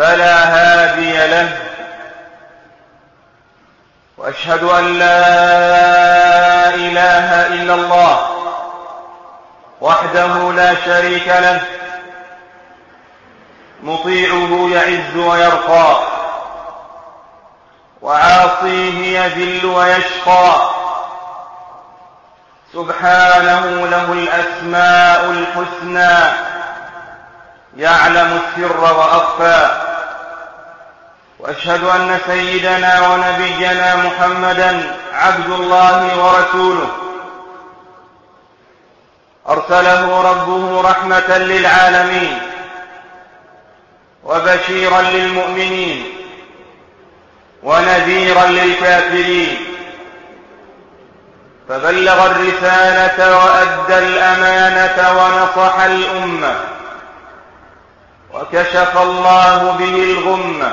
فلا هادي له. وأشهد أن لا إله إلا الله وحده لا شريك له. مطيعه يعز ويرقى. وعاصيه يذل ويشقى. سبحانه له الأسماء الحسنى. يعلم السر وأخفى. وأشهد أن سيدنا ونبينا محمدا عبد الله ورسوله. أرسله ربه رحمة للعالمين وبشيرا للمؤمنين ونذيرا للكافرين. فبلغ الرسالة وأدى الأمانة ونصح الأمة. وكشف الله به الغمة.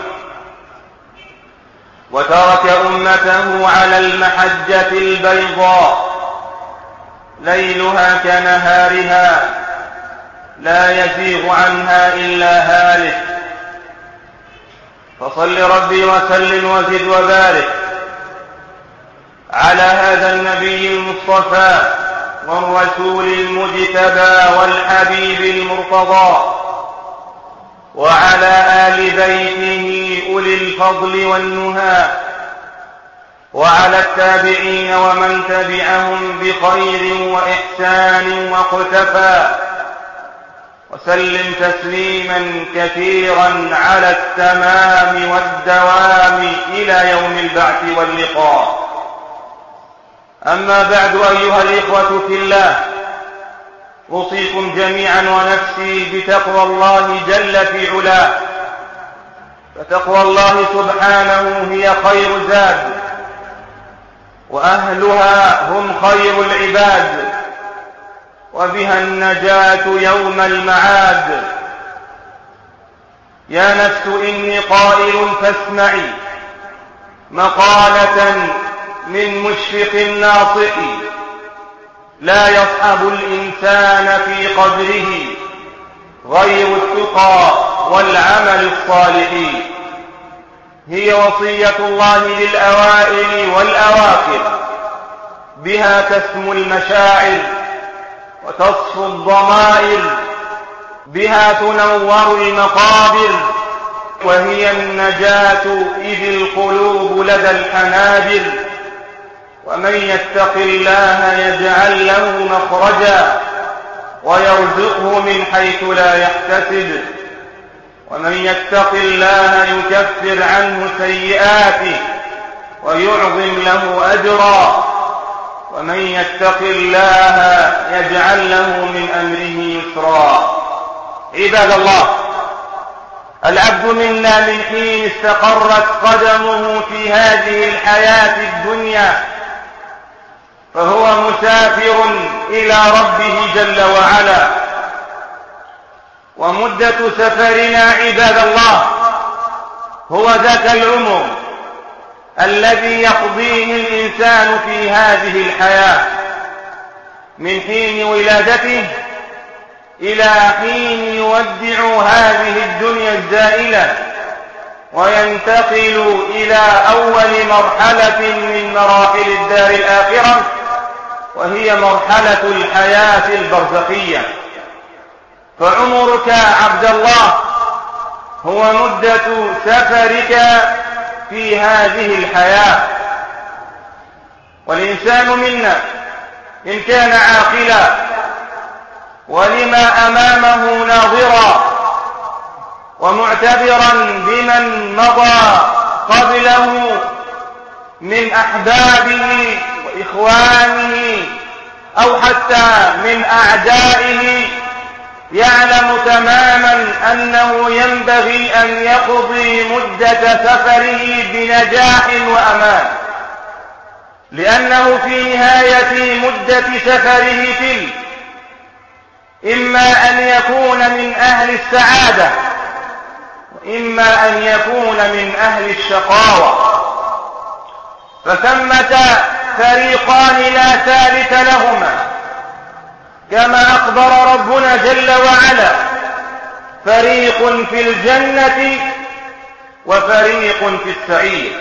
وترك أمته على المحجة البيضاء ليلها كنهارها لا يزيغ عنها إلا هالك. فصل ربي وسلم وزد وبارك على هذا النبي المصطفى والرسول المجتبى والحبيب المرتضى. وعلى آل بيته أولي الفضل والنهى وعلى التابعين ومن تبعهم بخير وإحسان واقتفى وسلم تسليما كثيرا على التمام والدوام إلى يوم البعث واللقاء. أما بعد أيها الإخوة في الله أوصيكم جميعا ونفسي بتقوى الله جل في علاه. فتقوى الله سبحانه هي خير زاد وأهلها هم خير العباد وبها النجاة يوم المعاد. يا نفس إني قائل فاسمعي مقالة من مشفق ناصئ لا يصحب الإنسان في قدره غير التقى والعمل الصالح. هي وصية الله للأوائل والأواخر. بها تسمو المشاعر وتصفو الضمائر. بها تنور المقابر. وهي النجاة إذ القلوب لدى الحنابر ومن يتق الله يجعل له مخرجا ويرزقه من حيث لا يحتسب. ومن يتق الله يكفر عنه سيئاته ويعظم له أجرا. ومن يتق الله يجعل له من أمره يسرا. عباد الله العبد منا من حين استقرت قدمه في هذه الحياة الدنيا فهو مسافر إلى ربه جل وعلا. ومدة سفرنا عباد الله هو ذاك العمر الذي يقضيه الإنسان في هذه الحياة من حين ولادته إلى حين يودع هذه الدنيا الزائلة وينتقل إلى أول مرحلة من مراحل الدار الآخرة. وهي مرحلة الحياة البرزخية. فعمرك عبد الله هو مدة سفرك في هذه الحياة. والإنسان منا إن كان عاقلا ولما أمامه ناظرا ومعتبرا بمن مضى قبله من أحبابه وإخوانه أو حتى من أعدائه يعلم تماما أنه ينبغي أن يقضي مدة سفره بنجاح وأمان. لأنه في نهاية مدة سفره تلك إما أن يكون من أهل السعادة وإما أن يكون من أهل الشقاوة. فثمة فريقان لا ثالث لهما. كما أخبر ربنا جل وعلا فريق في الجنة وفريق في السعير.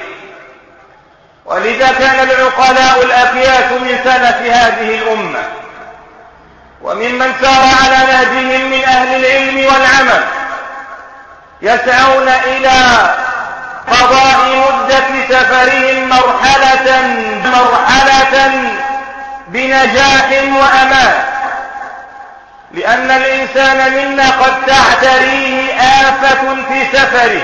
ولذا كان العقلاء الأكياس من سلف هذه الأمة. وممن سار على نهجهم من أهل العلم والعمل يسعون إلى قضاء مدة سفرهم مرحلة مرحلة بنجاح وأمان. لأن الإنسان منا قد تعتريه آفة في سفره.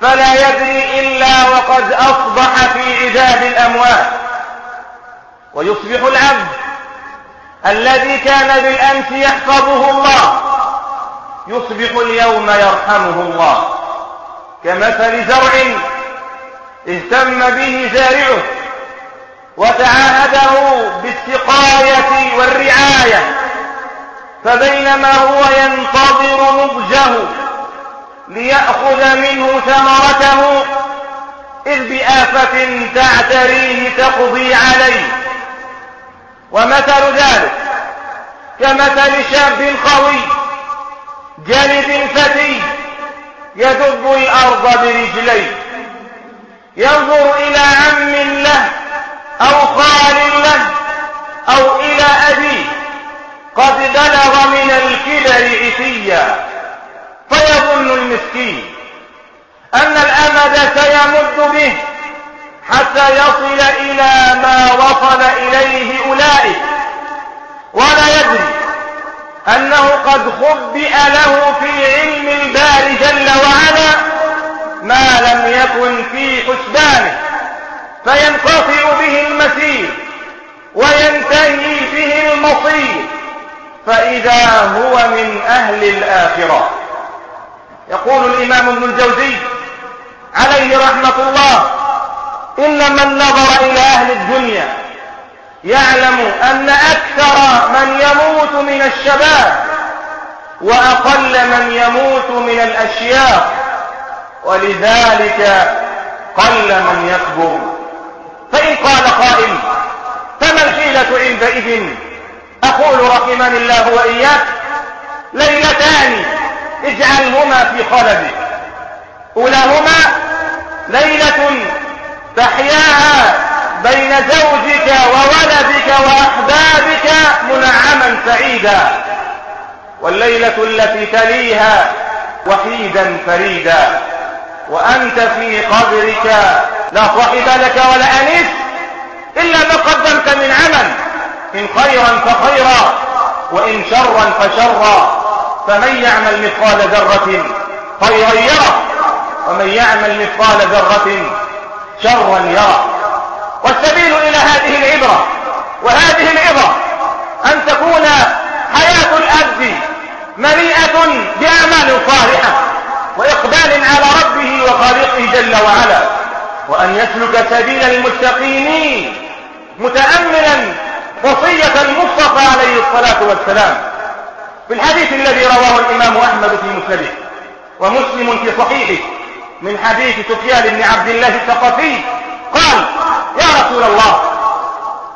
فلا يدري إلا وقد أصبح في عداد الأموات ويصبح العبد الذي كان بالأمس يحفظه الله يصبح اليوم يرحمه الله. كمثل زرع اهتم به زارعه وتعاهده بالسقاية والرعاية فبينما هو ينتظر نضجه ليأخذ منه ثمرته إذ بآفة تعتريه تقضي عليه. ومثل ذلك كمثل شاب قوي جلد فتي يدب الأرض برجليه. ينظر إلى عم له أو خال له أو إلى أبيه. قد بلغ من الكبر عتيا. فيظن المسكين أن الأمد سيمد به حتى يصل إلى ما وصل إليه أولئك. ولا يدري أنه قد خبئ له في علم الباري جل وعلا ما لم يكن في حسبانه فينقطع به المسير وينتهي به المصير فإذا هو من أهل الآخرة. يقول الإمام ابن الجوزي عليه رحمة الله إن من نظر إلى أهل الدنيا يعلم أن أكثر من يموت من الشباب وأقل من يموت من الأشياء ولذلك قل من يكبر. فإن قال قائل فما الحيلة عندئذ؟ أقول رحمني الله وإياك ليلتان اجعلهما في قلبك أولاهما ليلة تحياها بين زوجك وولدك وأحبابك منعما سعيدا. والليلة التي تليها وحيدا فريدا. وأنت في قبرك. لا صاحب لك ولا أنيس. إلا ما قدمت من عمل. إن خيرا فخيرا وإن شرا فشرا. فمن يعمل مثقال ذرة خيرا يره. ومن يعمل مثقال ذرة شرا يره. والسبيل إلى هذه العبرة وهذه العبرة أن تكون حياة الأبد مليئة بأعمال صالحة وإقبال على ربه وخالقه جل وعلا وأن يسلك سبيل المستقيمين متأملا وصية المصطفى عليه الصلاة والسلام. في الحديث الذي رواه الإمام أحمد في مسنده ومسلم في صحيحه من حديث سفيان بن عبد الله الثقفي قال يا رسول الله.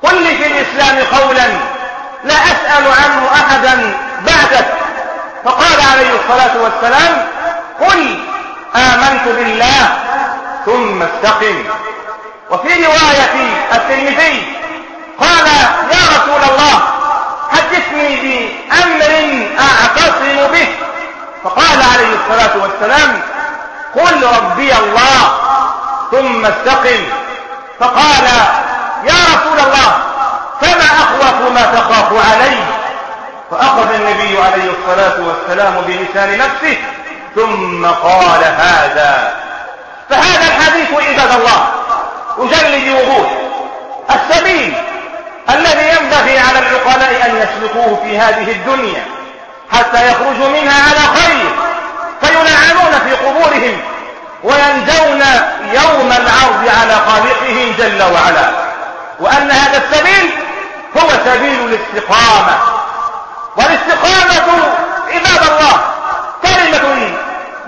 قل لي في الإسلام قولا لا أسأل عنه أحدا بعدك. فقال عليه الصلاة والسلام قل آمنت بالله ثم استقم. وفي رواية الترمذي قال يا رسول الله حدثني بأمر أعتصم به. فقال عليه الصلاة والسلام قل ربي الله ثم استقم. فقال يا رسول الله فما أخوف ما تخاف علي؟ فأخذ النبي عليه الصلاة والسلام بلسان نفسه ثم قال هذا. فهذا الحديث عباد الله أجلد وضوح السبيل الذي ينبغي على العقلاء أن يسلكوه في هذه الدنيا حتى يخرجوا منها على خير فينعمون في قبورهم. وينجون يوم العرض على خالقهم جل وعلا. وأن هذا السبيل هو سبيل الاستقامة. والاستقامة عباد الله كلمة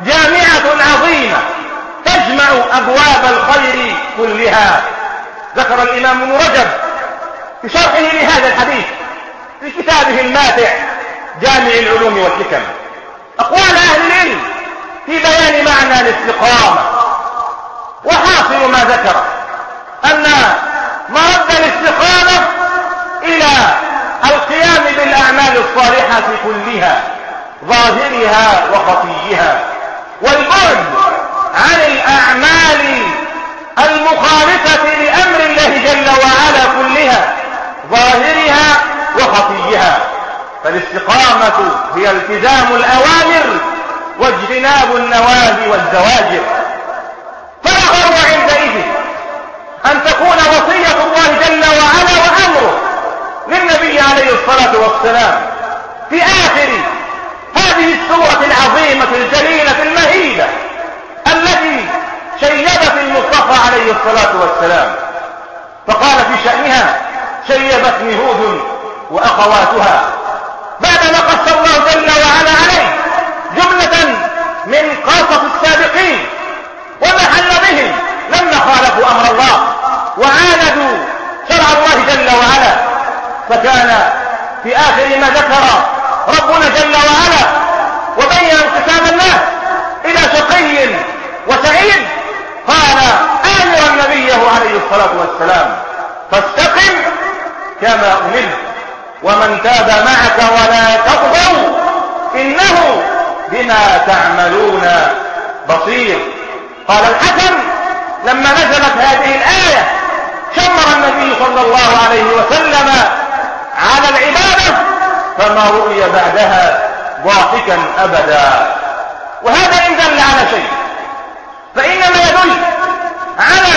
جامعة عظيمة تجمع أبواب الخير كلها. ذكر الإمام ابن رجب في شرحه لهذا الحديث في كتابه الماتع جامع العلوم والحكم. أقوال أهل العلم في بيان معنى الاستقامة. وحاصل ما ذكر أن مرد الاستقامة إلى القيام بالأعمال الصالحة كلها ظاهرها وخفيها. والبعد عن الأعمال المخالفة لأمر الله جل وعلا كلها ظاهرها وخفيها. فالاستقامة هي التزام الأوامر واجتناب النواهي والزواجر. فلا غرو عندئذ أن تكون وصية الله جل وعلا وأمره للنبي عليه الصلاة والسلام في آخر هذه السورة العظيمة الجليلة المهيبة التي شيبت المصطفى عليه الصلاة والسلام. فقال في شأنها شيبتني هود وأخواتها. بعدما قص الله جل وعلا عليه جملة من قصص السابقين وما حل بهم لما خالفوا أمر الله وعاندوا شرع الله جل وعلا. فكان في آخر ما ذكر ربنا جل وعلا وبين انقسام الناس إلى شقي وسعيد قال آمرا نبيه عليه الصلاة والسلام فاستقم كما أمرت ومن تاب معك ولا تطغوا إنه بما تعملون بصير. قال الحسن لما نزلت هذه الآية شمر النبي صلى الله عليه وسلم على العبادة فما رؤي بعدها ضاحكا أبدا. وهذا إن دل على شيء. فإنما يدل على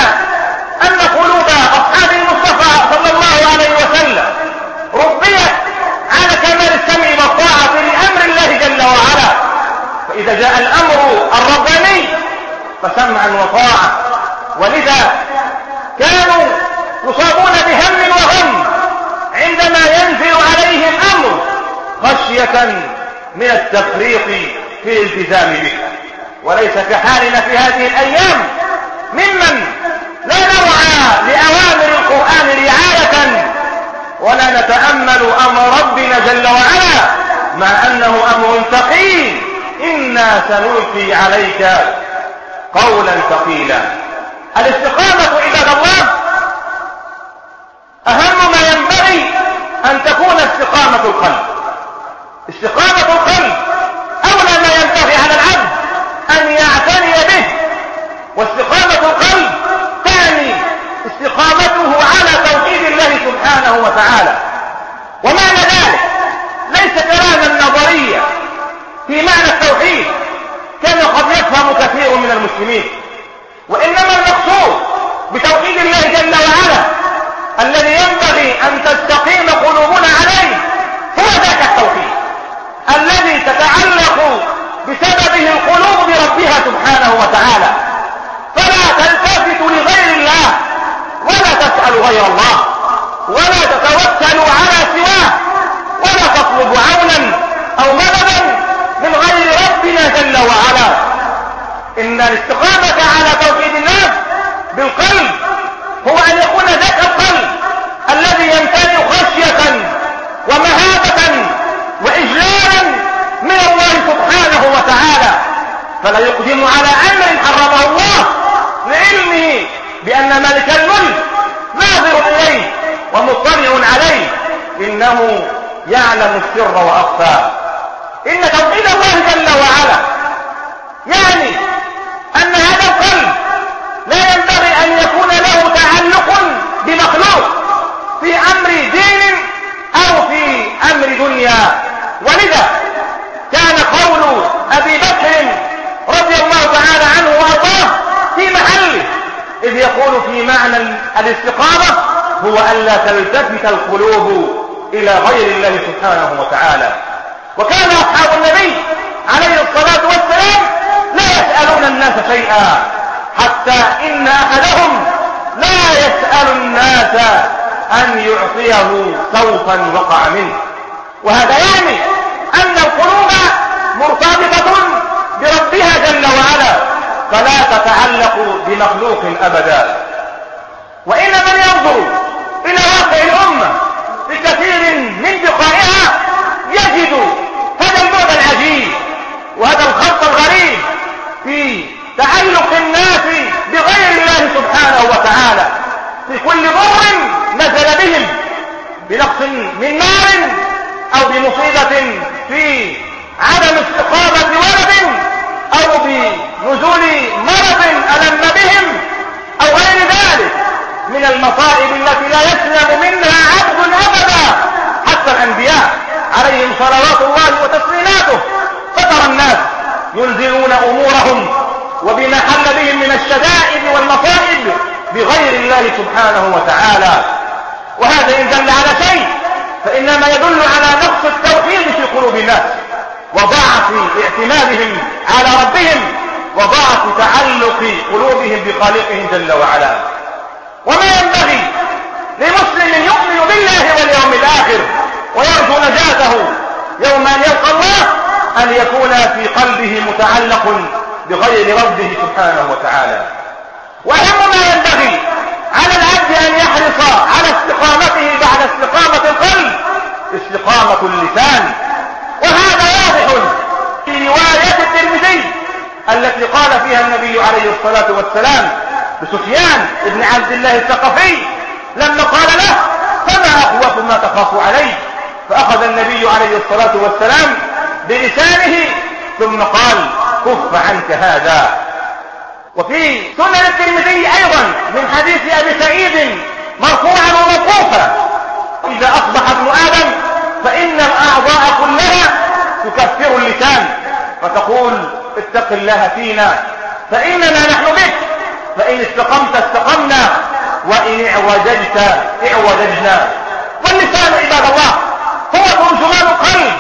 أن قلوب أصحاب المصطفى صلى الله عليه وسلم ربيت على كمال السمع والطاعة لأمر الله جل وعلا فإذا جاء الأمر الرباني فسمعا وطاعة ولذا كانوا يصابون بهم وغم عندما ينزل عليهم أمر خشية من التفريط في الالتزام به. وليس كحالنا في هذه الأيام ممن لا نرعى لأوامر القرآن رعاية ولا نتأمل أمر ربنا جل وعلا مع أنه أمر ثقيل. إنا سنلقي عليك قولا ثقيلا. الاستقامة عباد الله أهم ما ينبغي أن تكون استقامة القلب. استقامة القلب أولى ما ينبغي على العبد أن يعتني به. واستقامة القلب تعني استقامته على توحيد الله سبحانه وتعالى. ومعنى ذلك ليس كلاما نظريا في معنى التوحيد. كما قد يفهم كثير من المسلمين. وإنما المقصود بتوحيد الله جل وعلا الذي ينبغي أن تستقيم قلوبنا عليه هو ذاك التوحيد. الذي تتعلق بسببه القلوب بربها سبحانه وتعالى. فلا تلتفت لغير الله ولا تسأل غير الله ولا تتوكل على سواه ولا تطلب عونا أو مددا من غير ربنا جل وعلا. إن الاستقامة على توحيد الله بالقلب هو أن يكون ذاك القلب الذي يمتلئ خشية ومهابة وإجلالا من الله سبحانه وتعالى. فلا يقدم على أمر حرمه الله لعلمه بأن ملك الملك ناظر إليه ومطلع عليه. إنه يعلم السر وأخفى. إن توحيد الله جل وعلا يعني أن هذا القلب لا ينبغي أن يكون له تعلق بمخلوق في أمر دين أو في أمر دنيا. ولذا كان قول أبي بكر رضي الله تعالى عنه وأرضاه في محله إذ يقول في معنى الاستقامة هو ألا تلتفت القلوب إلى غير الله سبحانه وتعالى. وكان أصحاب النبي عليه الصلاة والسلام لا يسألون الناس شيئا حتى إن أحدهم لا يسأل الناس أن يعطيه صوتا وقع منه. وهذا يعني أن القلوب مرتبطة بربها جل وعلا فلا تتعلق بمخلوق أبدا. وإن من ينظر إلى واقع الأمة بكثير من بقائها يجد وهذا الخلط الغريب في تعلق الناس بغير الله سبحانه وتعالى. في كل ضر نزل بهم بنقص من نار أو بمصيبة في عدم استقامة ولد أو بنزول مرض ألم بهم أو غير ذلك من المصائب التي لا يسلم منها عبد أبدا. حتى الأنبياء عليهم صلوات الله وتسليماته فترى الناس ينزلون أمورهم وبما حل بهم من الشدائد والمصائب بغير الله سبحانه وتعالى. وهذا إن دل على شيء فإنما يدل على نقص التوحيد في قلوب الناس وضعف اعتمادهم على ربهم وضعف تعلق قلوبهم بخالقهم جل وعلا. وما ينبغي لمسلم يؤمن بالله واليوم الآخر ويرجو نجاته يوم أن يلقى الله أن يكون في قلبه متعلق بغير ربه سبحانه وتعالى. وأهم ما ينبغي على العبد أن يحرص على استقامته بعد استقامة القلب استقامة اللسان. وهذا واضح في رواية الترمذي التي قال فيها النبي عليه الصلاة والسلام لسفيان بن عبد الله الثقفي لما قال له فما أخوف ما تخاف عليه فأخذ النبي عليه الصلاة والسلام بلسانه ثم قال كف عنك هذا. وفي سنن الترمذي أيضا من حديث أبي سعيد مرفوعا وموقوفا إذا أصبح ابن آدم فإن الأعضاء كلها تكفر اللسان فتقول اتق الله فينا فإننا نحن بك فإن استقمت استقمنا وإن اعوججت اعوججنا. واللسان عباد الله هو ترجمان القلب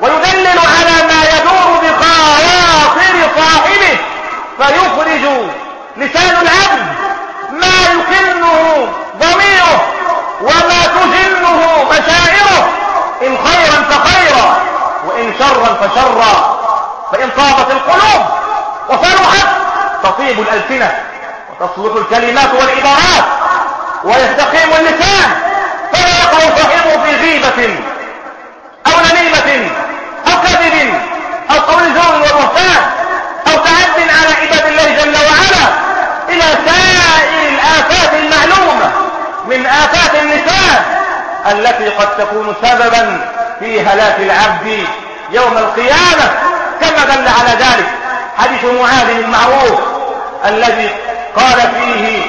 ويدلل على ما يدور بخواطر صاحبه فيخرج لسان العبد ما يكنه ضميره وما تجنه مشاعره إن خيرا فخيرا وإن شرا فشرا فإن طابت القلوب وفرحت تطيب الألسنة وتصلح الكلمات والعبارات ويستقيم اللسان يقع صاحبه في غيبة أو نميمة أو كذب أو قول زور وبهتان أو تعد على عباد الله جل وعلا إلى سائر الآفات المعلومة من آفات اللسان التي قد تكون سببا في هلاك العبد يوم القيامة. كما دل على ذلك حديث معاذ المعروف الذي قال فيه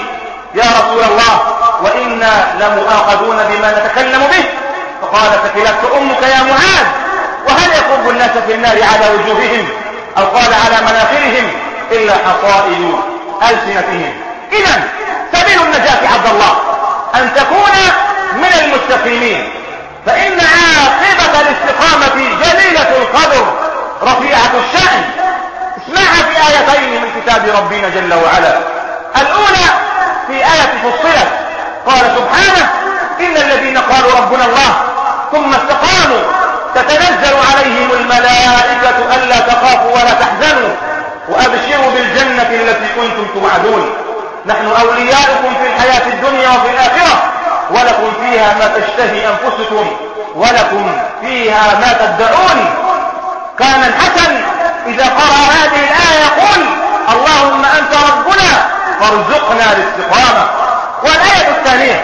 يا رسول الله وإنا لمؤاخذون بما نتكلم به. فقال ثكلتك أمك يا معاذ وهل يكب الناس في النار على وجوههم أو قال على مناخرهم إلا حصائد ألسنتهم؟ إذا سبيل النجاة عبد الله أن تكون من المستقيمين. فإن عاقبة الاستقامة جليلة القدر رفيعة الشأن. اسمعها في آيتين من كتاب ربنا جل وعلا. الأولى في آية فصلت. قال سبحانه إن الذين قالوا ربنا الله ثم استقاموا تتنزل عليهم الملائكة ألا تخافوا ولا تحزنوا. وأبشروا بالجنة التي كنتم توعدون. نحن أولياؤكم في الحياة الدنيا وفي الآخرة. ولكم فيها ما تشتهي أنفسكم. ولكم فيها ما تدعون. كان الحسن إذا قرأ هذه الآية يقول اللهم أنت ربنا. فارزقنا الاستقامة. والآية الثانية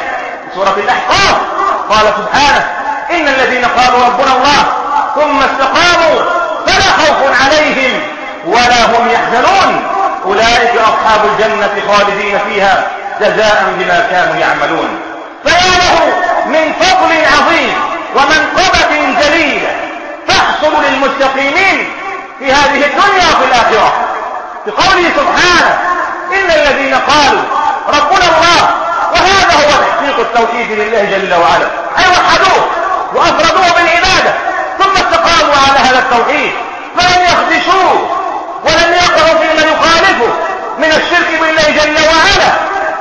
سورة الأحقاف قال سبحانه إن الذين قالوا ربنا الله ثم استقاموا فلا خوف عليهم ولا هم يحزنون. أولئك أصحاب الجنة خالدين فيها جزاء بما كانوا يعملون. فيا له من فضل عظيم ومنقبة جليلة تحصل للمستقيمين في هذه الدنيا وفي الآخرة. بقوله سبحانه إن الذين قالوا ربنا الله وهذا هو تحقيق التوحيد لله جل وعلا. أي وحدوه وأفردوه بالعبادة. ثم استقاموا على هذا التوحيد. فلم يخدشوه ولم يقعوا فيما يخالفه من الشرك بالله جل وعلا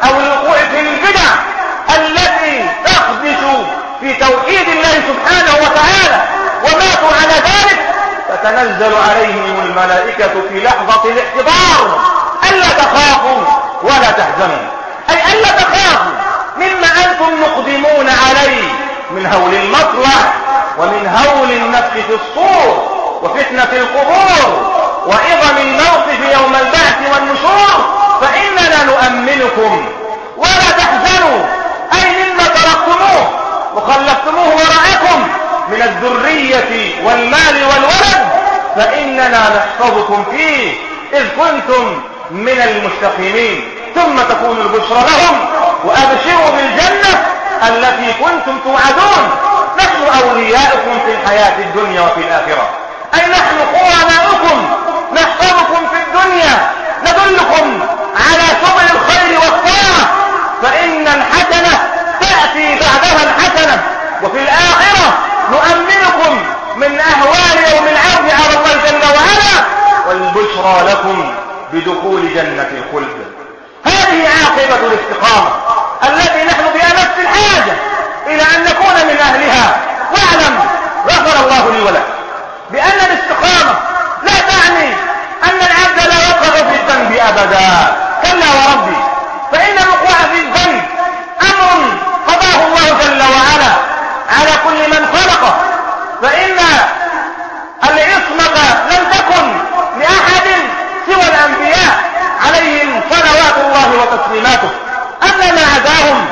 أو الوقوع في البدع التي تخدش في توحيد الله سبحانه وتعالى وماتوا على ذلك. تتنزل عليهم الملائكة في لحظة الاحتضار. ألا تخافوا ولا تحزنوا أي ألا تخافوا. مما أنتم مقدمون عليه. من هول المطلع ومن هول النفخ في الصور وفتنة القبور وعظم الموقف يوم البعث والنشور. فإننا نؤمنكم. ولا تحزنوا. أي مما تركتموه. وخلفتموه وراءكم من الذرية والمال فإننا نحفظكم فيه إذ كنتم من المستقيمين. ثم تكون البشرى لهم وأبشروا بالجنة التي كنتم توعدون. نحن أولياؤكم في الحياة الدنيا وفي الآخرة. أي نحن قرناؤكم. نحفظكم في الدنيا. ندلكم على سبل الخير والطاعة فإن الحسنة تأتي بعدها الحسنة. وفي الآخرة نؤمنكم من أهوال يوم العرض على الله جل وعلا والبشرى لكم بدخول جنة الخلد. هذه عاقبة الاستقامة التي نحن بأمس الحاجة إلى أن نكون من أهلها. واعلم غفر الله لي ولك بأن الاستقامة لا تعني أن العبد لا يقع في الذنب أبدا. كلا وربي فإن الوقوع في الذنب أمر قضاه الله جل وعلا على كل من خلقه فإن العصمة لم تكن لأحد سوى الأنبياء عليهم صلوات الله وتسليماته أما ما عداهم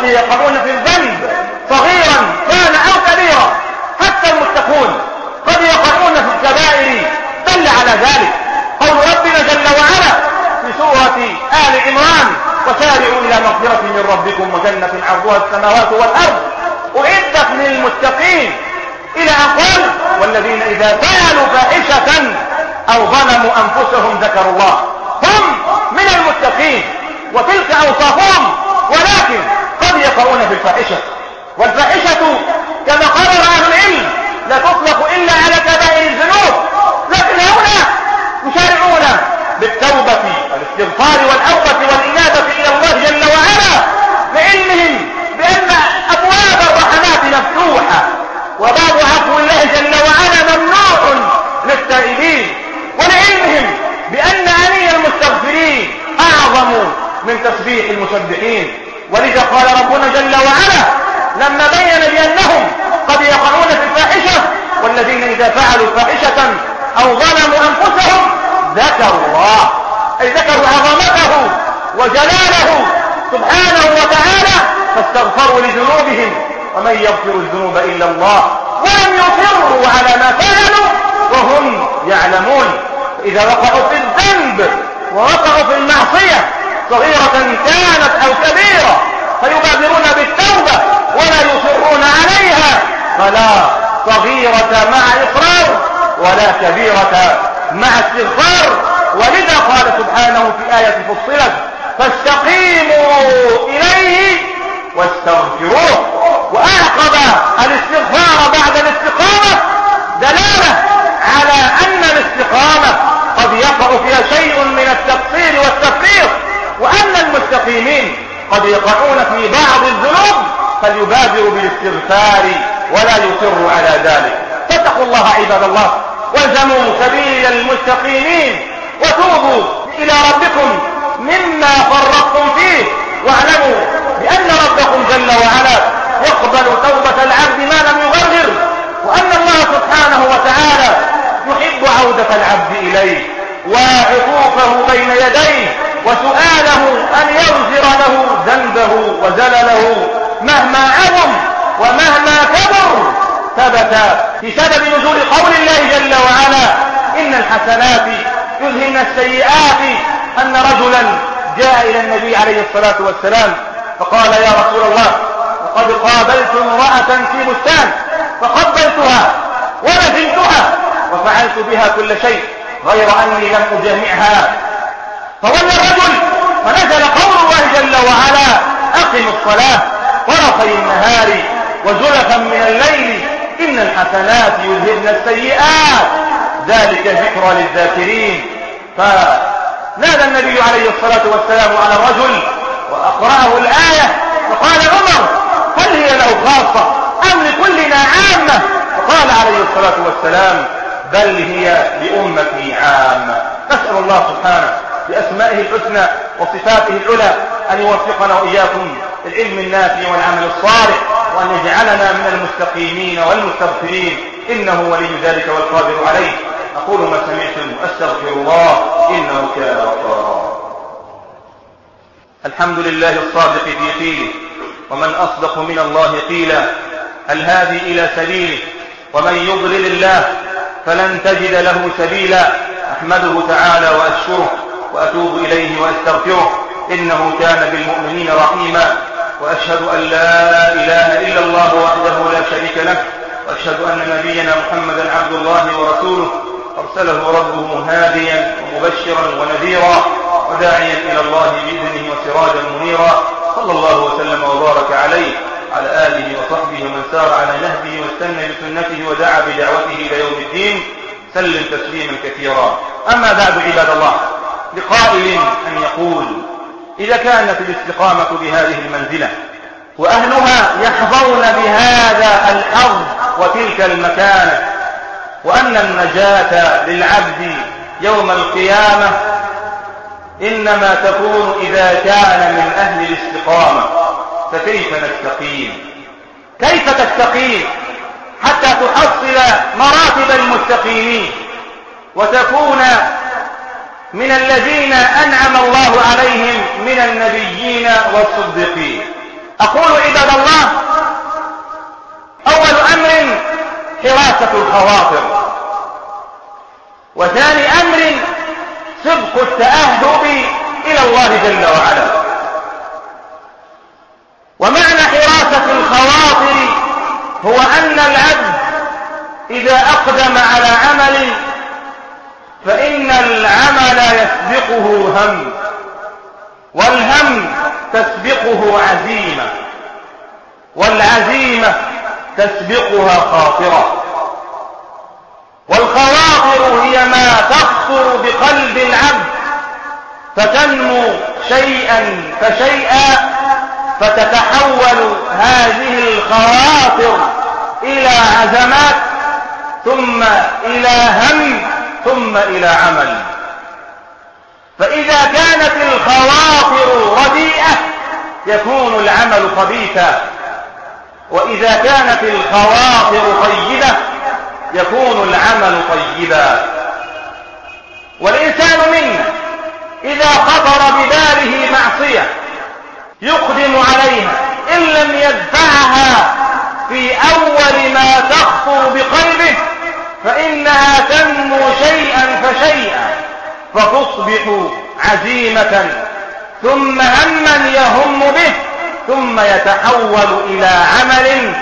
وقد يقعون في الذنب صغيرا كان أو كبيرا حتى المتقون. قد يقعون في الكبائر. دل على ذلك. قول ربنا جل وعلا في سورة آل عمران وسارعوا إلى مغفرة من ربكم وجنة عرضها السماوات والأرض. أعدت للمتقين. إلى أن قال والذين إذا فعلوا فاحشة أو ظلموا أنفسهم ذكروا الله. هم من المتقين. وتلك أوصافهم. ولكن يقعون في الفاحشة. والفاحشة كما قال أهل العلم لا تطلق إلا على كبائر الذنوب. لكن هنا يشارعون بالتوبة والاستغفار والأوبة والإنابة إلى الله جل وعلا لعلمهم بأن أبواب الرحمات مفتوحة. وباب عفو الله جل وعلا ممنوع للتائبين ولعلمهم بأن أني المستغفرين أعظم من تسبيح المسبحين ولذا قال ربنا جل وعلا لما بين بأنهم قد يقعون في الفاحشة والذين إذا فعلوا فاحشة أو ظلموا أنفسهم ذكروا الله. أي ذكروا عظمته وجلاله سبحانه وتعالى فاستغفروا لذنوبهم ومن يغفر الذنوب إلا الله ولم يصروا على ما فعلوا وهم يعلمون. إذا وقعوا في الذنب ووقعوا في المعصية صغيرة كانت أو كبيرة فيبادرون بالتوبة ولا يصرون عليها. فلا صغيرة مع إصرار ولا كبيرة مع استغفار. ولذا قال سبحانه في آية فصلت فاستقيموا إليه واستغفروه. وأعقب الاستغفار بعد الاستقامة دلالة على أن الاستقامة قد يقع فيها شيء من التقصير والتفريط وأن المستقيمين قد يقعون في بعض الذنوب فليبادروا بالاستغفار ولا يصروا على ذلك. فاتقوا الله عباد الله والزموا سبيل المستقيمين وتوبوا إلى ربكم مما فرطتم فيه واعلموا بأن ربكم جل وعلا يقبل توبة العبد ما لم يغرر وأن الله سبحانه وتعالى يحب عودة العبد إليه وعقوفه بين يديه وسؤاله أن يغفر له ذنبه وزلله مهما عظم ومهما كبر ثبت في سبب نزول قول الله جل وعلا إن الحسنات يذهن السيئات أن رجلا جاء إلى النبي عليه الصلاة والسلام فقال يا رسول الله وقد قابلت امرأة في بستان فقبلتها ونزلتها وفعلت بها كل شيء غير أني لم أجامعها فولى الرجل فنزل قول الله جل وعلا أقم الصلاة طرفي النهار وزلفا من الليل إن الحسنات يذهبن السيئات. ذلك ذكرى للذاكرين. فنادى النبي عليه الصلاة والسلام على الرجل وأقرأه الآية فقال عمر هل هي له خاصة أم لكلنا عامة؟ فقال عليه الصلاة والسلام بل هي لأمتي عامة. نسأل الله سبحانه بأسمائه الحسنى وصفاته العلى أن يوفقنا وإياكم العلم النافع والعمل الصالح وأن يجعلنا من المستقيمين والمستغفرين. إنه ولي ذلك والقادر عليه. أقول ما سمعتم أستغفر الله. إنه كان غفارا. الحمد لله الصادق في قيله ومن أصدق من الله قيلا. الهادي إلى سبيله ومن يضلل الله فلن تجد له سبيلا. أحمده تعالى وأشكره وأتوب إليه وأستغفره. إنه كان بالمؤمنين رحيما. وأشهد أن لا إله إلا الله وحده لا شريك له. وأشهد أن نبينا محمدا عبد الله ورسوله. أرسله ربه هاديا ومبشرا ونذيرا. وداعيا إلى الله بإذنه وسراجا منيرا. صلى الله وسلم وبارك عليه. على آله وصحبه ومن سار على نهجه واستنى بسنته ودعا بدعوته إلى يوم الدين. سلم تسليما كثيرا. أما بعد عباد الله. لقائل أن يقول إذا كانت الاستقامة بهذه المنزلة وأهلها يحظون بهذا الحظ وتلك المكانة وأن النجاة للعبد يوم القيامة إنما تكون إذا كان من أهل الاستقامة فكيف نستقيم؟ كيف تستقيم حتى تحصل مراتب المستقيمين وتكون من الذين أنعم الله عليهم من النبيين والصديقين. أقول عباد الله أول أمر حراسة الخواطر وثاني أمر صدق التأهب إلى الله جل وعلا. ومعنى حراسة الخواطر هو أن العبد إذا أقدم على عمل فإن العمل يسبقه هم والهم تسبقه عزيمة والعزيمة تسبقها خاطرة. والخواطر هي ما تخطر بقلب العبد فتنمو شيئا فشيئا فتتحول هذه الخواطر إلى عزمات ثم إلى هم. ثم إلى عمل. فإذا كانت الخواطر رديئة يكون العمل خبيثا. وإذا كانت الخواطر طيبة يكون العمل طيبا. والإنسان منا إذا خطر بباله معصية يقدم عليها إن لم يدفعها في أول ما تخطر بقلبه فإنها تنمو فتصبح عزيمة. ثم هما يهم به ثم يتحول إلى عمل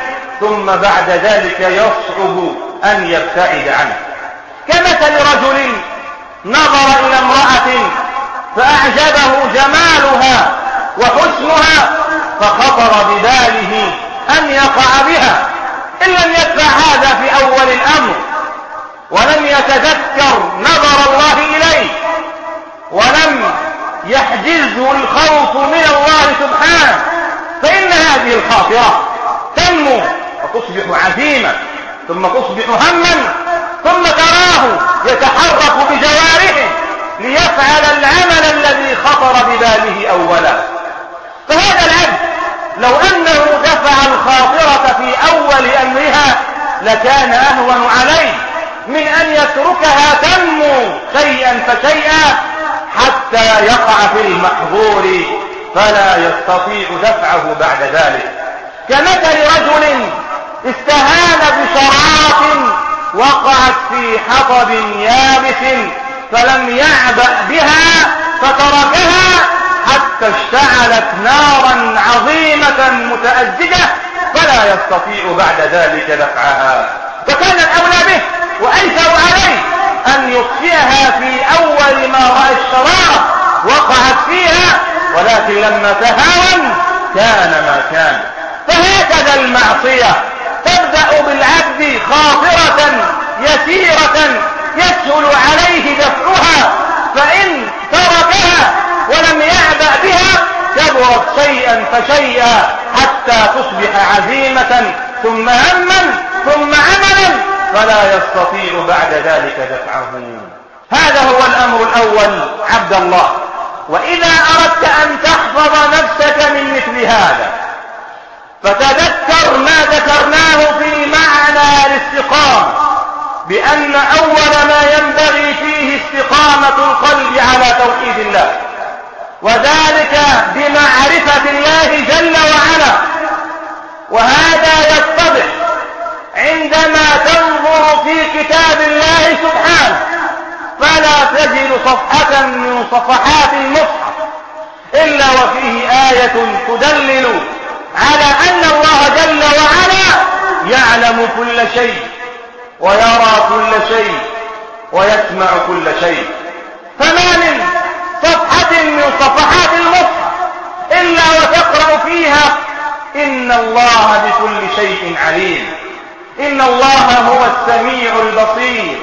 ثم بعد ذلك يصعب أن يبتعد عنه. كمثل رجل نظر إلى امرأة فأعجبه جمالها وحسنها فخطر بباله أن يقع بها. إن لم يدفع هذا في أول الأمر ولم يتذكر نظر الله إليه ولم يحجزه الخوف من الله سبحانه. فإن هذه الخاطرة تنمو وتصبح عزيمة ثم تصبح هما ثم تراه يتحرك بجوارحه ليفعل العمل الذي خطر بباله أولا. فهذا العبد لو أنه دفع الخاطرة في أول أمرها لكان أهون عليه. من أن يتركها تنمو شيئا فشيئا حتى يقع في المحظور فلا يستطيع دفعه بعد ذلك. كمثل رجل استهان بشراط وقعت في حطب يابس فلم يعبأ بها فتركها حتى اشتعلت نارا عظيمة متأججة فلا يستطيع بعد ذلك دفعها. فكان الأولى به وأيسر عليه أن يطفئها في أول ما رأى الشرارة وقعت فيها ولكن لما تهاون كان ما كان. فهكذا المعصية تبدأ بالعبد خاطرة يسيرة يسهل عليه دفعها فإن تركها ولم يعبأ بها كبرت شيئا فشيئا حتى تصبح عزيمة ثم هما ثم عملا. فلا يستطيع بعد ذلك دفعه. هذا هو الأمر الأول عبد الله. وإذا أردت أن تحفظ نفسك من مثل هذا فتذكر ما ذكرناه في معنى الاستقامة بأن أول ما ينبغي فيه استقامة القلب على توحيد الله وذلك بمعرفة الله جل وعلا. وهذا يتضح عندما تنظر في كتاب الله سبحانه فلا تجد صفحة من صفحات المصحف إلا وفيه آية تدلل على أن الله جل وعلا يعلم كل شيء ويرى كل شيء ويسمع كل شيء. فما من صفحة من صفحات المصحف إلا وتقرأ فيها إن الله بكل شيء عليم. إن الله هو السميع البصير.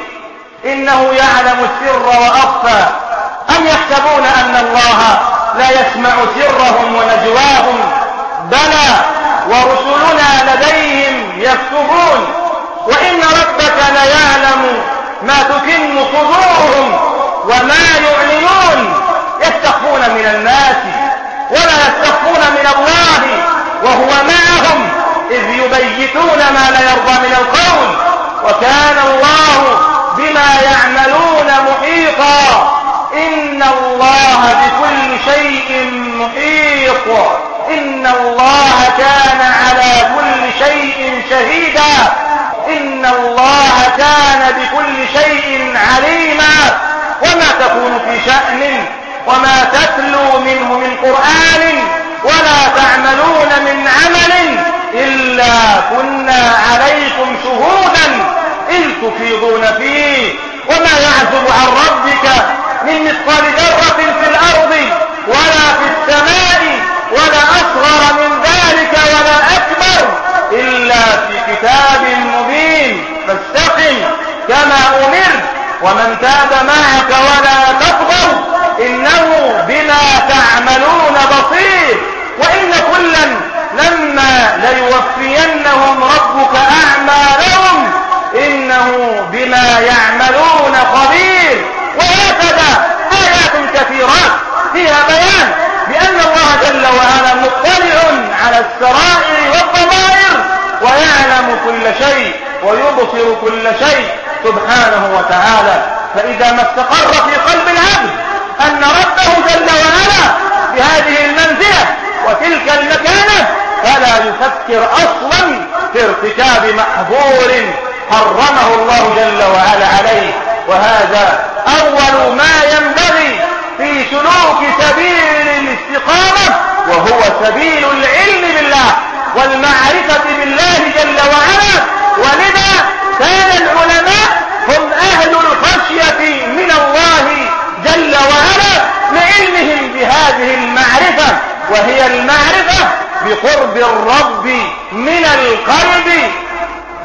إنه يعلم السر وأخفى. أم يحسبون أن الله لا يسمع سرهم ونجواهم؟ بلى ورسلنا لديهم يكتبون. وإن ربك ليعلم ما تكن صدورهم وما يعلنون. يستخفون من الناس ولا يستخفون من الله وهو معهم. إذ يبيتون ما لا يرضى من القول وكان الله بما يعملون محيطا. إن الله بكل شيء محيط. إن الله كان على كل شيء شهيدا. إن الله كان بكل شيء عليما. وما تكون في شأن وما تتلو منه من قرآن ولا تعملون من عمل. إلا كنا عليكم شهودا إذ تفيضون فيه. وما يعزب عن ربك من مثقال ذرة في الأرض ولا في السماء ولا أصغر من ذلك ولا أكبر إلا في كتاب مبين. فاستقم كما أمرت ومن تاب معك ولا تطغوا إنه بما تعملون بصير. وإن كلا لما ليوفينهم ربك أعمالهم إنه بما يعملون خبير. وهكذا آيات كثيرات فيها بيان بأن الله جل وعلا مطلع على السرائر والضمائر ويعلم كل شيء ويبصر كل شيء سبحانه وتعالى. فإذا ما استقر في قلب العبد أن ربه جل وعلا بهذه المنزلة وتلك المكانة فلا يفكر أصلا في ارتكاب محظور حرمه الله جل وعلا عليه. وهذا أول ما ينبغي في سلوك سبيل الاستقامة وهو سبيل العلم بالله والمعرفة بالله جل وعلا. ولذا كان العلماء هم أهل الخشية من الله جل وعلا لعلمهم بهذه المعرفة. وهي المعرفة بقرب الرب من القلب.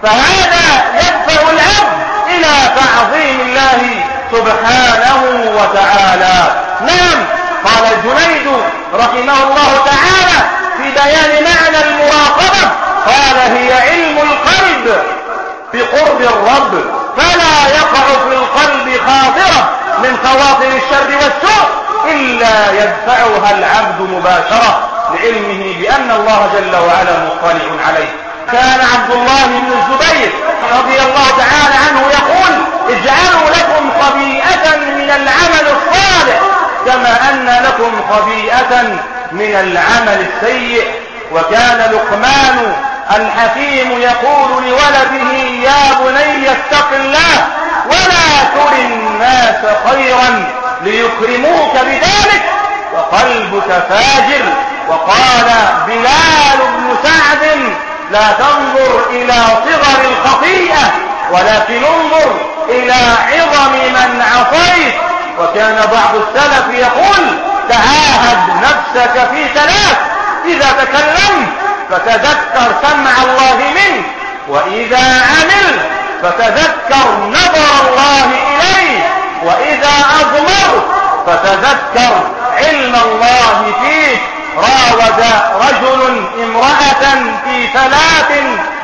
فهذا يدفع العبد إلى تعظيم الله سبحانه وتعالى. نعم قال الجنيد رحمه الله تعالى في بيان معنى المراقبة. قال هي علم القلب بقرب الرب. فلا يقع في القلب خاطرة من خواطر الشر والسوء. إلا يدفعها العبد مباشرة لعلمه بأن الله جل وعلا مطلع عليه. كان عبد الله بن الزبير رضي الله تعالى عنه يقول اجعلوا لكم خبيئة من العمل الصالح كما أن لكم خبيئة من العمل السيء. وكان لقمان الحكيم يقول لولده يا بني اتق الله ولا تر الناس خيرا. ليكرموك بذلك وقلبك فاجر. وقال بلال بن سعد لا تنظر إلى صغر الخطيئة ولكن انظر إلى عظم من عصيت. وكان بعض السلف يقول تعاهد نفسك في ثلاث. إذا تكلمت فتذكر سمع الله منك وإذا عمل فتذكر نظر الله إليه وإذا أضمر فتذكر علم الله فيه راود رجل امرأة في ثلاث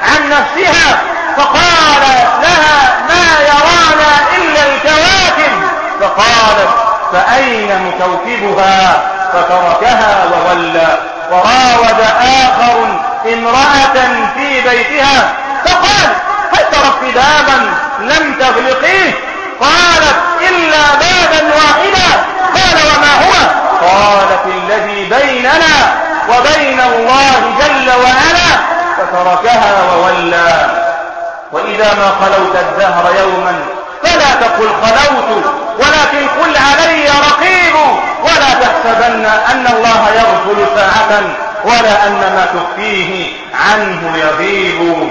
عن نفسها فقال لها ما يرانا إلا الكواكب. فقالت فأين مكوكبها؟ فتركها وولى. وراود آخر امرأة في بيتها فقال هل تركت بابا لم تغلقيه؟ قالت إلا بابا واحدا قال وما هو قالت الذي بيننا وبين الله جل وعلا فتركها وولى. وإذا ما خلوت الدهر يوما فلا تقل خلوت ولكن قل علي رقيب. ولا تحسبن أن الله يغفل ساعة ولا أن ما تخفيه عنه يغيب.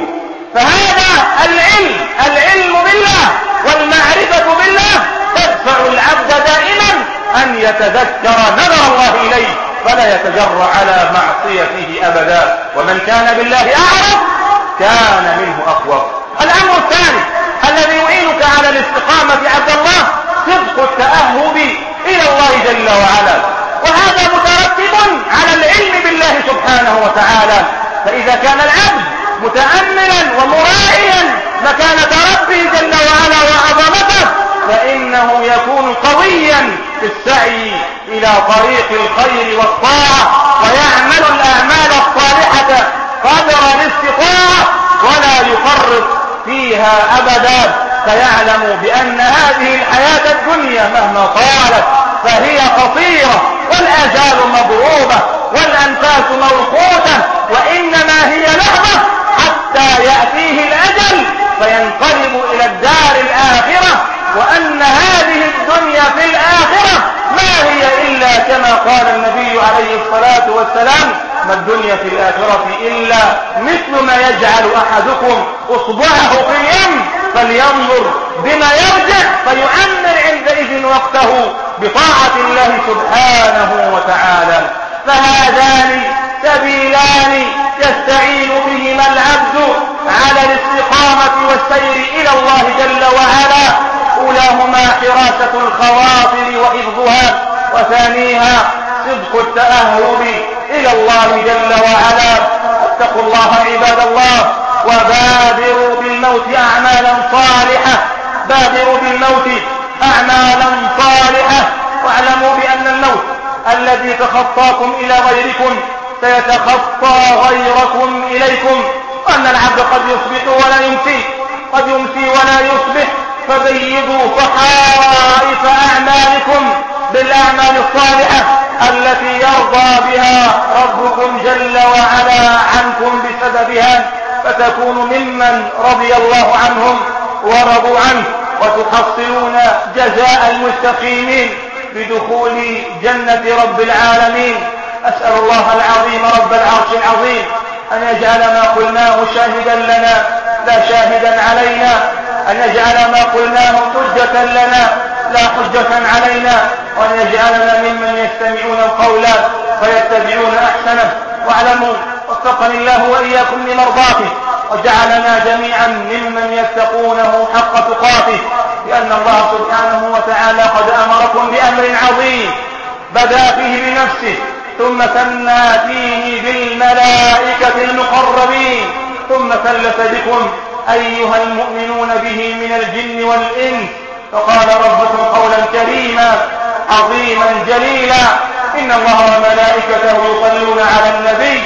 فهذا العلم العلم بالله والمعرفة بالله. تدفع العبد دائما أن يتذكر نظر الله إليه. فلا يتجرأ على معصيته أبدا. ومن كان بالله أعرف كان منه أقوى. الأمر الثاني الذي يعينك على الاستقامة عبد الله صدق التأهب إلى الله جل وعلا. وهذا مترتب على العلم بالله سبحانه وتعالى. فإذا كان العبد متأملا ومراعيا مكانة ربه جل وعلا وعظمته فإنه يكون قويا في السعي إلى طريق الخير والطاعة ويعمل الأعمال الصالحة قدر الاستطاعة ولا يفرط فيها أبدا. فيعلم بأن هذه الحياة الدنيا مهما طالت فهي قصيرة والآجال مضروبة والأنفاس موقوتة وإنما هي لحظة حتى يأتيه الأجل فينقلب إلى الدار الآخرة وأن هذه الدنيا في الآخرة ما هي إلا كما قال النبي عليه الصلاة والسلام ما الدنيا في الآخرة إلا مثل ما يجعل أحدكم أصبعه في اليم فلينظر بما يرجع فيعمر عندئذ وقته بطاعة الله سبحانه وتعالى. فهذان سبيلان يستعين بهما العبد على الاستقامة والسير إلى الله جل وعلا. أولاهما حراسة الخواطر وحفظها وثانيها صدق التأهب إلى الله جل وعلا. اتقوا الله عباد الله وبادروا بالموت أعمالا صالحة. بادروا بالموت أعمالا صالحة. واعلموا بأن الموت الذي تخطاكم إلى غيركم سيتخطى غيركم إليكم. وأن العبد قد يصبح ولا يمسي قد يمسي ولا يصبح. فبيضوا صحائف أعمالكم. بالأعمال الصالحة التي يرضى بها ربكم جل وعلا عنكم بسببها فتكونوا ممن رضي الله عنهم ورضوا عنه وتحصلون جزاء المستقيمين بدخول جنة رب العالمين. أسأل الله العظيم رب العرش العظيم أن يجعل ما قلناه شاهدا لنا لا شاهدا علينا. أن يجعل ما قلناه حجة لنا. لا حجة علينا وأن يجعلنا ممن يستمعون القول فيتبعون أحسنه. واعلموا وفقني الله وإياكم لمرضاته وجعلنا جميعا ممن يتقونه حق تقاته لأن الله سبحانه وتعالى قد أمركم بأمر عظيم بدأ فيه بنفسه ثم ثنى فيه بالملائكة المقربين ثم ثلث بكم أيها المؤمنون به من الجن والإنس فقال ربكم قولا كريما عظيما جليلا. إن الله وملائكته يصلون على النبي.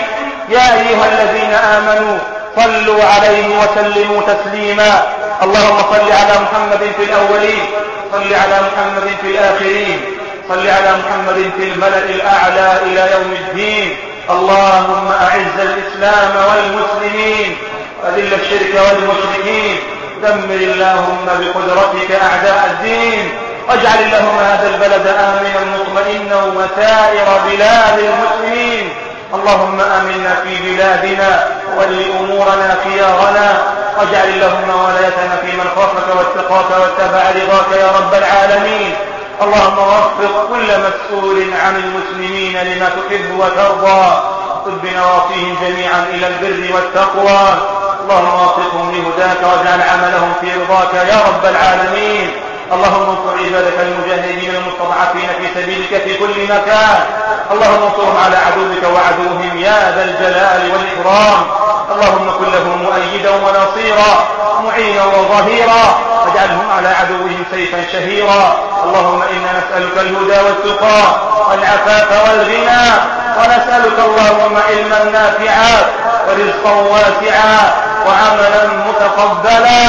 يا أيها الذين آمنوا صلوا عليه وسلموا تسليما. اللهم صل على محمد في الأولين صل على محمد في الآخرين صل على محمد في الملأ الأعلى إلى يوم الدين. اللهم أعز الإسلام والمسلمين وأذل الشرك والمشركين دمر اللهم بقدرتك أعداء الدين واجعل اللهم هذا البلد آمنا مطمئنا وسائر بلاد المسلمين. اللهم آمنا في بلادنا ولي أمورنا خيارنا واجعل اللهم ولايتنا في من خافك واتقاك واتبع رضاك يا رب العالمين. اللهم وفق كل مسؤول عن المسلمين لما تحب وترضى. خذ بنواصيهم جميعا إلى البر والتقوى. اللهم وفقهم لهداك واجعل عملهم في رضاك يا رب العالمين. اللهم انصر عبادك المجاهدين المستضعفين في سبيلك في كل مكان. اللهم انصرهم على عدوك وعدوهم يا ذا الجلال والإكرام. اللهم كن لهم مؤيدا ونصيرا معينا وظهيرا. واجعلهم على عدوهم سيفا شهيرا. اللهم إنا نسألك الهدى والتقى والعفاف والغنى. ونسألك اللهم علما نافعا ورزقا واسعا وعملا متقبلا.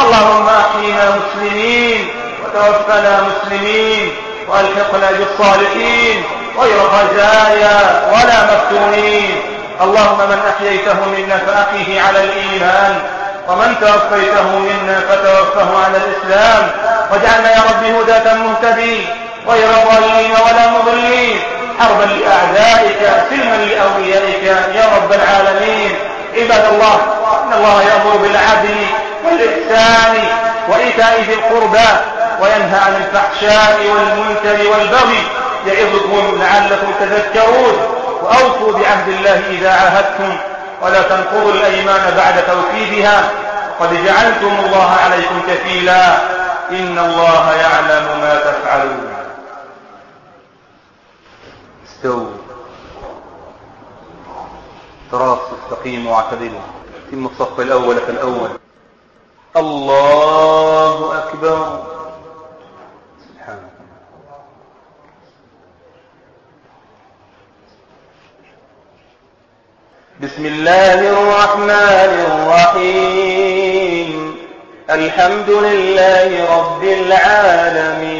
اللهم أحينا مسلمين وتوفنا مسلمين وألحقنا بالصالحين غير خزايا ولا مفتونين. اللهم من أحييته منا فأحيه على الإيمان ومن توفيته منا فتوفه على الإسلام. واجعلنا يا رب هداة مهتدين غير ضالين ولا مضلين. حربا لأعدائك سلما لأوليائك. يا رب العالمين عباد الله إن الله يأمر بالعدل والإحسان وإيتاء ذي القربى وينهى عن الفحشاء والمنكر والبغي يعظكم لعلكم تذكرون. وأوفوا بعهد الله إذا عاهدتم ولا تنقضوا الأيمان بعد توكيدها. وقد جعلتم الله عليكم كفيلا. إن الله يعلم ما تفعلون. استووا تراصوا استقيموا واعتدلوا تم الصف الأول فالأول الله أكبر. بسم الله الرحمن الرحيم. الحمد لله رب العالمين.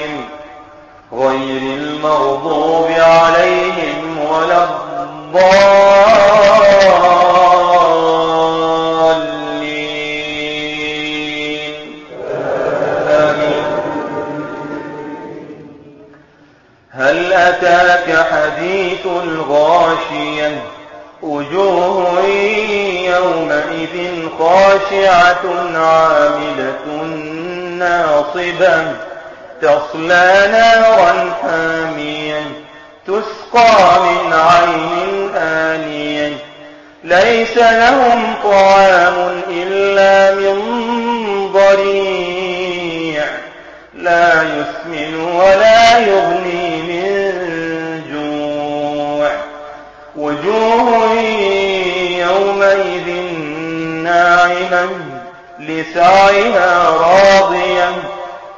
غير المغضوب عليهم ولا الضالين. آمين. هل أتاك حديث غاشيا وجوه يومئذ خاشعة عاملة ناصبة. تصلى نارا حاميا تسقى من عين آنية ليس لهم طعام إلا من ضريع. لا يسمن ولا يغني من جوع. وجوه يومئذ ناعمة لسعيها راضية.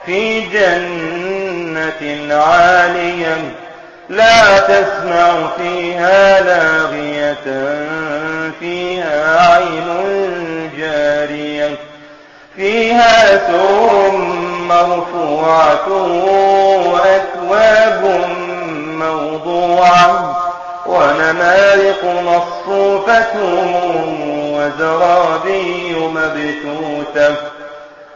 في جنة عالية لا تسمع فيها لاغية فيها عين جارية فيها سور مرفوعة وأكواب موضوعة ونمارق مصفوفة وزرابي مبثوثة.